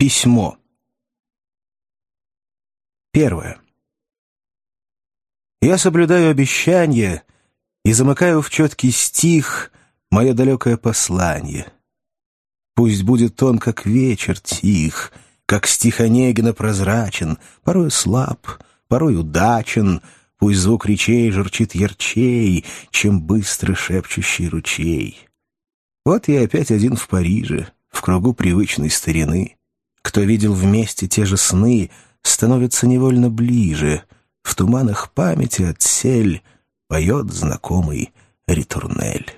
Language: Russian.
Письмо. Первое. Я соблюдаю обещание и замыкаю в четкий стих мое далекое послание. Пусть будет он, как вечер, тих, как стих Онегина прозрачен, порой слаб, порой удачен, пусть звук речей журчит ярчей, чем быстро шепчущий ручей. Вот я опять один в Париже, в кругу привычной старины. Кто видел вместе те же сны, становится невольно ближе. В туманах памяти отсель поет знакомый ритурнель.